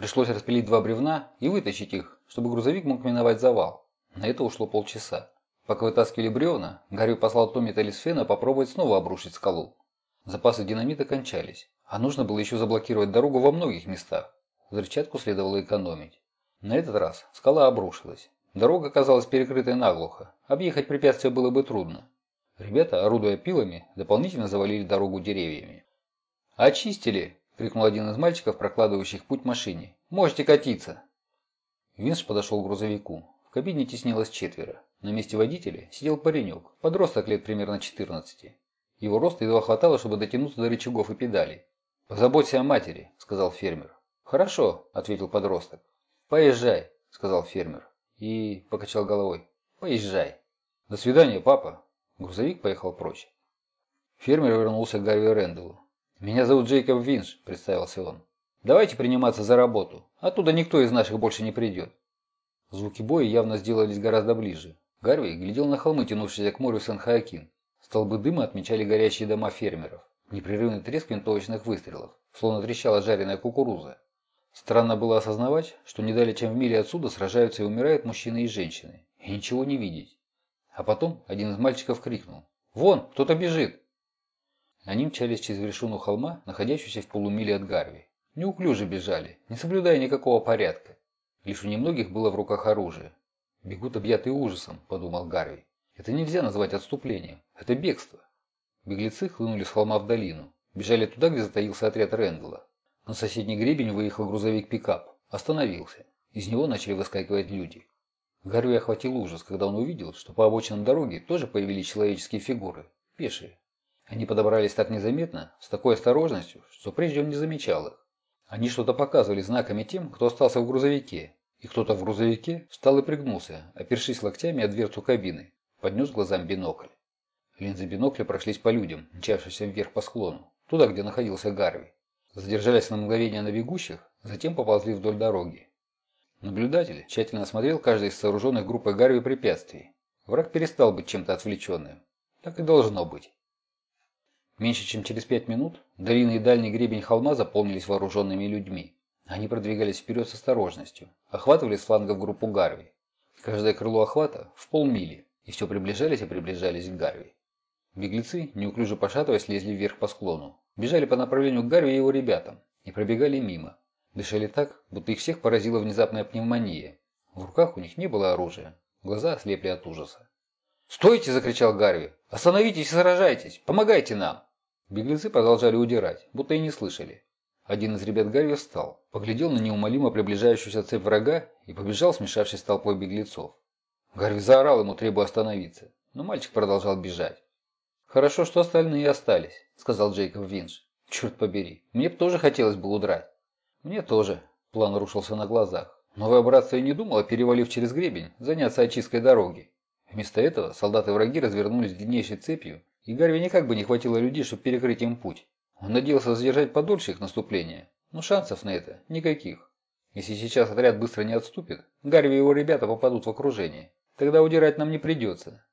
Пришлось распилить два бревна и вытащить их, чтобы грузовик мог миновать завал. На это ушло полчаса. Пока вытаскивали бревна, Гарри послал Томми Талисфена попробовать снова обрушить скалу. Запасы динамита кончались, а нужно было еще заблокировать дорогу во многих местах. Взрывчатку следовало экономить. На этот раз скала обрушилась. Дорога оказалась перекрытой наглухо. Объехать препятствие было бы трудно. Ребята, орудуя пилами, дополнительно завалили дорогу деревьями. «Очистили!» – крикнул один из мальчиков, прокладывающих путь машине. «Можете катиться!» Винш подошел к грузовику. В кабине теснилось четверо. На месте водителя сидел паренек, подросток лет примерно 14. Его роста едва хватало, чтобы дотянуться до рычагов и педалей. «Позаботься о матери», – сказал фермер. «Хорошо», – ответил подросток. «Поезжай», – сказал фермер. И покачал головой. «Поезжай». «До свидания, папа». Грузовик поехал прочь. Фермер вернулся к Гарви Рэндаллу. «Меня зовут Джейкоб Винш», – представился он. «Давайте приниматься за работу. Оттуда никто из наших больше не придет». Звуки боя явно сделались гораздо ближе. Гарви глядел на холмы, тянувшиеся к морю Сан-Хоакин. Столбы дыма отмечали горящие дома фермеров. Непрерывный треск винтовочных выстрелов, словно трещала жареная кукуруза. Странно было осознавать, что не далее, чем в миле отсюда сражаются и умирают мужчины и женщины, и ничего не видеть. А потом один из мальчиков крикнул «Вон, кто-то бежит!» Они мчались через вершину холма, находящуюся в полумиле от Гарви. Неуклюже бежали, не соблюдая никакого порядка. Лишь у немногих было в руках оружие. «Бегут объятые ужасом», – подумал Гарви. «Это нельзя назвать отступлением. Это бегство». Беглецы хлынули с холма в долину. Бежали туда, где затаился отряд Рэндалла. На соседний гребень выехал грузовик-пикап. Остановился. Из него начали выскакивать люди. Гарви охватил ужас, когда он увидел, что по обочинам дороги тоже появились человеческие фигуры. Пешие. Они подобрались так незаметно, с такой осторожностью, что прежде он не замечал их. Они что-то показывали знаками тем, кто остался в грузовике, и кто-то в грузовике встал и пригнулся, опершись локтями о дверцу кабины, поднес глазам бинокль. Линзы бинокля прошлись по людям, мчавшимся вверх по склону, туда, где находился Гарви. Задержались на мгновение на бегущих, затем поползли вдоль дороги. Наблюдатель тщательно осмотрел каждое из сооруженных группой Гарви препятствий. Враг перестал быть чем-то отвлеченным. Так и должно быть. Меньше чем через пять минут долина и дальний гребень холма заполнились вооруженными людьми. Они продвигались вперед с осторожностью, охватывали с флангов группу Гарви. Каждое крыло охвата в полмили, и все приближались и приближались к Гарви. Беглецы, неуклюже пошатываясь, лезли вверх по склону. Бежали по направлению к Гарви и его ребятам и пробегали мимо. Дышали так, будто их всех поразила внезапная пневмония. В руках у них не было оружия. Глаза ослепли от ужаса. «Стойте!» – закричал Гарви. «Остановитесь и сражайтесь! Помогайте нам!» Беглецы продолжали удирать, будто и не слышали. Один из ребят Гарви встал, поглядел на неумолимо приближающуюся цепь врага и побежал, смешавшись с толпой беглецов. Гарви заорал ему, требуя остановиться, но мальчик продолжал бежать. «Хорошо, что остальные остались», — сказал Джейкоб Винш. «Черт побери, мне бы тоже хотелось бы удрать». «Мне тоже», — план рушился на глазах. Новое братство и не думало, перевалив через гребень, заняться очисткой дороги. Вместо этого солдаты-враги развернулись длиннейшей цепью, и Гарви никак бы не хватило людей, чтобы перекрыть им путь. Он надеялся задержать подольше их наступление, но шансов на это никаких. Если сейчас отряд быстро не отступит, Гарви и его ребята попадут в окружение. Тогда удирать нам не придется.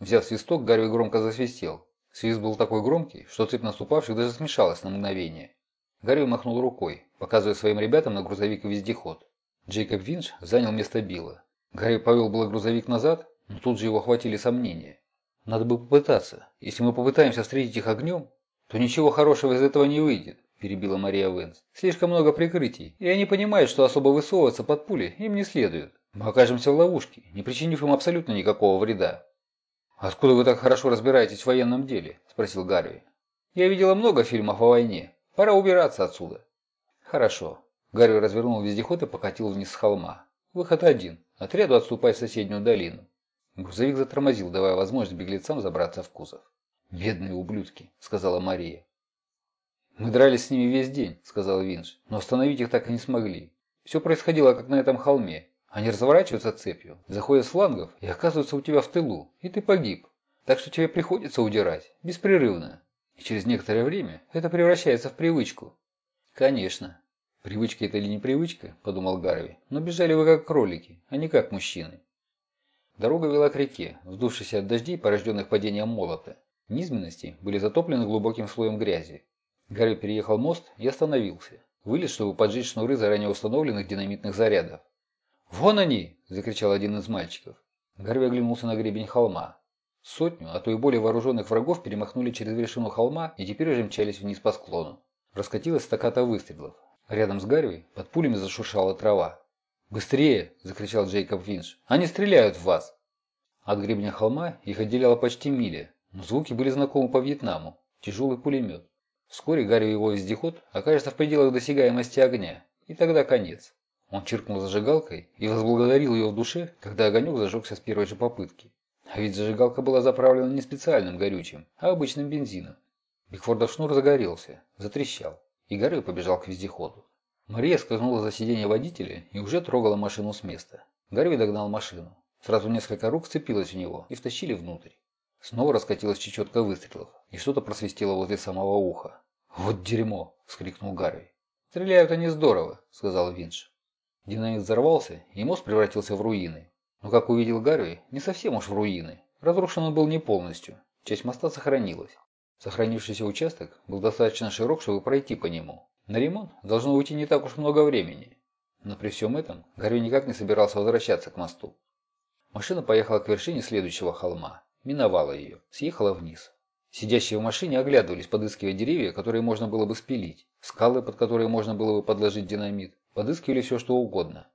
Взяв свисток, Гарви громко засвистел. Свист был такой громкий, что цепь наступавших даже смешалась на мгновение. Гарви махнул рукой, показывая своим ребятам на грузовик и вездеход. Джейкоб Винч занял место Билла. Гарри повел было грузовик назад, но тут же его охватили сомнения. Надо бы попытаться. Если мы попытаемся встретить их огнем, то ничего хорошего из этого не выйдет, перебила Мария Венс. Слишком много прикрытий, и они понимают, что особо высовываться под пули им не следует. Мы окажемся в ловушке, не причинив им абсолютно никакого вреда. «Откуда вы так хорошо разбираетесь в военном деле?» – спросил Гарви. «Я видела много фильмов о войне. Пора убираться отсюда». «Хорошо». Гарви развернул вездеход и покатил вниз с холма. «Выход один. Отряду отступать в соседнюю долину». Грузовик затормозил, давая возможность беглецам забраться в кузов. «Бедные ублюдки», — сказала Мария. «Мы дрались с ними весь день», — сказал Винш, — «но остановить их так и не смогли. Все происходило, как на этом холме. Они разворачиваются цепью, заходят с флангов и оказываются у тебя в тылу, и ты погиб. Так что тебе приходится удирать, беспрерывно. И через некоторое время это превращается в привычку». «Конечно. Привычка это или не привычка?» – подумал Гарви. «Но бежали вы как кролики, а не как мужчины». Дорога вела к реке, вздувшейся от дождей, порожденных падением молота. Низменности были затоплены глубоким слоем грязи. Гарри переехал мост и остановился. Вылез, чтобы поджечь шнуры заранее установленных динамитных зарядов. «Вон они!» – закричал один из мальчиков. Гарви оглянулся на гребень холма. Сотню, а то и более вооруженных врагов перемахнули через вершину холма и теперь уже мчались вниз по склону. Раскатилась стаката выстрелов. Рядом с Гарви под пулями зашуршала трава. «Быстрее!» – закричал Джейкоб Винш. «Они стреляют в вас!» От гребня холма их отделяла почти миля, но звуки были знакомы по Вьетнаму. Тяжелый пулемет. Вскоре Гарри его вездеход окажется в пределах досягаемости огня, и тогда конец. Он чиркнул зажигалкой и возблагодарил ее в душе, когда огонек зажегся с первой же попытки. А ведь зажигалка была заправлена не специальным горючим, а обычным бензином. Бигфордов шнур загорелся, затрещал, и Гарри побежал к вездеходу. Мария скользнула за сиденье водителя и уже трогала машину с места. Гарри догнал машину. Сразу несколько рук вцепилось в него и втащили внутрь. Снова раскатилась чечетка выстрелов, и что-то просвистело возле самого уха. «Вот дерьмо!» – вскрикнул Гарри. «Стреляют они здорово», – сказал Винш. Динамит взорвался, и мост превратился в руины. Но, как увидел Гарри, не совсем уж в руины. Разрушен он был не полностью. Часть моста сохранилась. Сохранившийся участок был достаточно широк, чтобы пройти по нему. На ремонт должно уйти не так уж много времени. Но при всем этом Гарри никак не собирался возвращаться к мосту. Машина поехала к вершине следующего холма. Миновала ее. Съехала вниз. Сидящие в машине оглядывались, подыскивая деревья, которые можно было бы спилить, скалы, под которые можно было бы подложить динамит, подыскивали все, что угодно.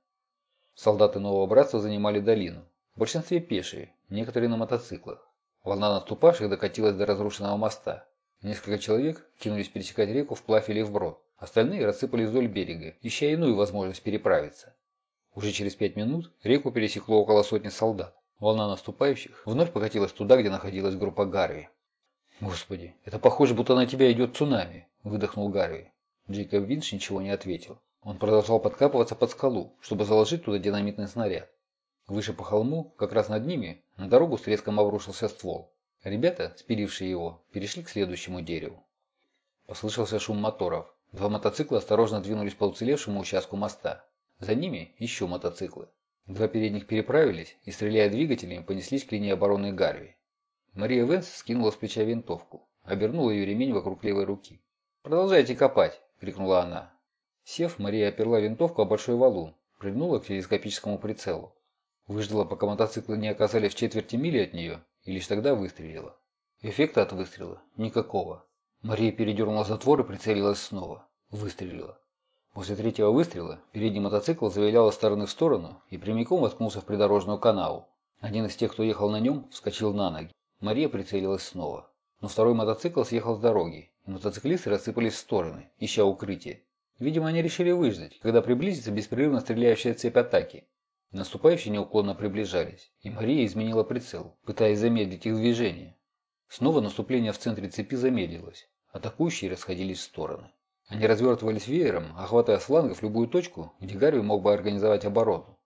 Солдаты нового братства занимали долину. В большинстве пешие, некоторые на мотоциклах. Волна наступавших докатилась до разрушенного моста. Несколько человек кинулись пересекать реку вплавь или вброд. Остальные рассыпались вдоль берега, ища иную возможность переправиться. Уже через пять минут реку пересекло около сотни солдат. Волна наступающих вновь покатилась туда, где находилась группа Гарви. «Господи, это похоже, будто на тебя идет цунами», – выдохнул Гарви. Джейкоб Винч ничего не ответил. Он продолжал подкапываться под скалу, чтобы заложить туда динамитный снаряд. Выше по холму, как раз над ними, на дорогу с треском обрушился ствол. Ребята, спилившие его, перешли к следующему дереву. Послышался шум моторов. Два мотоцикла осторожно двинулись по уцелевшему участку моста. За ними еще мотоциклы. Два передних переправились и, стреляя двигателями, понеслись к линии обороны Гарви. Мария Венс скинула с плеча винтовку, обернула ее ремень вокруг левой руки. «Продолжайте копать!» – крикнула она. Сев, Мария оперла винтовку о большой валун, прыгнула к телескопическому прицелу. Выждала, пока мотоциклы не оказались в четверти мили от нее, и лишь тогда выстрелила. Эффекта от выстрела никакого. Мария передернула затвор и прицелилась снова. Выстрелила. После третьего выстрела передний мотоцикл завилял из стороны в сторону и прямиком воткнулся в придорожную канаву. Один из тех, кто ехал на нем, вскочил на ноги. Мария прицелилась снова. Но второй мотоцикл съехал с дороги, и мотоциклисты рассыпались в стороны, ища укрытие. Видимо, они решили выждать, когда приблизится беспрерывно стреляющая цепь атаки. Наступающие неуклонно приближались, и Мария изменила прицел, пытаясь замедлить их движение. Снова наступление в центре цепи замедлилось. Атакующие расходились в стороны. Они развертывались веером, охватывая с флангов любую точку, где Гарви мог бы организовать оборону.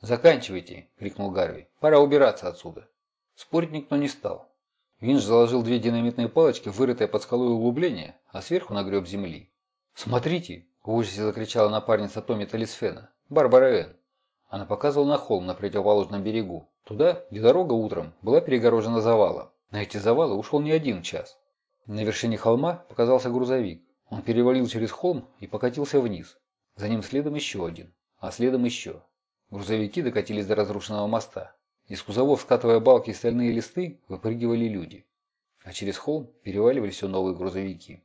«Заканчивайте!» – крикнул Гарви. «Пора убираться отсюда!» Спорить никто не стал. Винж заложил две динамитные палочки, вырытые под скалой углубление, а сверху нагреб земли. «Смотрите!» – в ужасе закричала напарница Томми Талисфена. «Барбара Энн!» Она показывала на холм на противоположном берегу, туда, где дорога утром была перегорожена завалом. На эти завалы ушел не один час. На вершине холма показался грузовик. Он перевалил через холм и покатился вниз. За ним следом еще один, а следом еще. Грузовики докатились до разрушенного моста. Из кузовов, скатывая балки и стальные листы, выпрыгивали люди. А через холм переваливались все новые грузовики.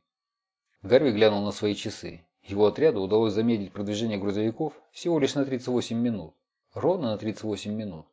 Гарви глянул на свои часы. Его отряду удалось замедлить продвижение грузовиков всего лишь на 38 минут. Ровно на 38 минут.